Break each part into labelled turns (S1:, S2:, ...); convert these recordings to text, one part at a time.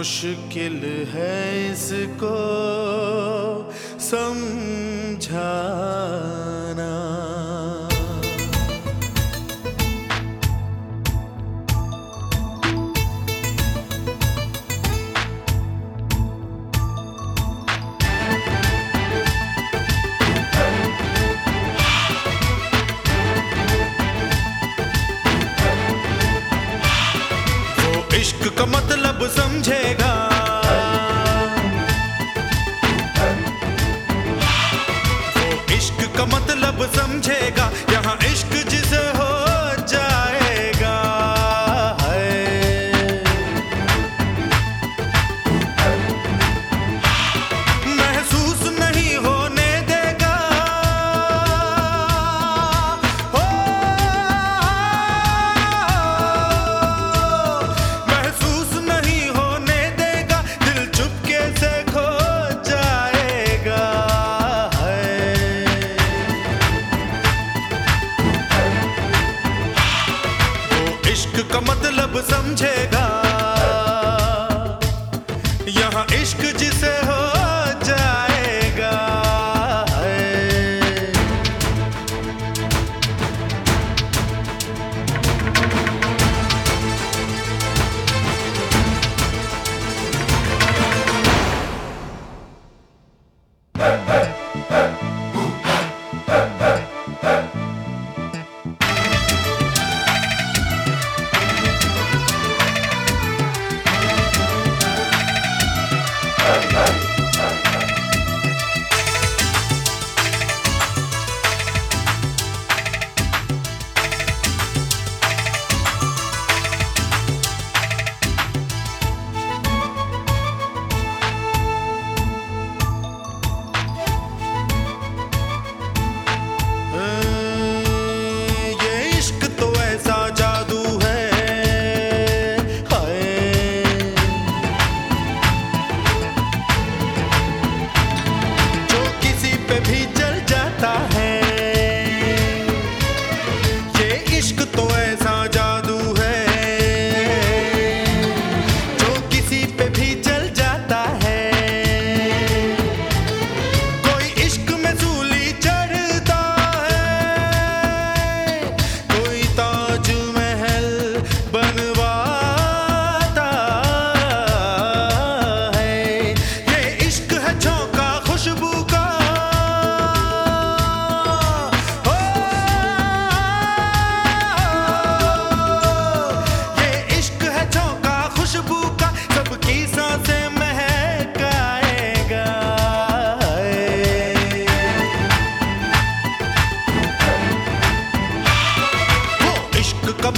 S1: मुश्किल है इसको समझाना। का मतलब समझेगा वो इश्क का मतलब समझेगा यहाँ इश्क समझेगा। यहाँ इश्क जिसे हो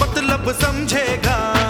S1: मतलब समझेगा।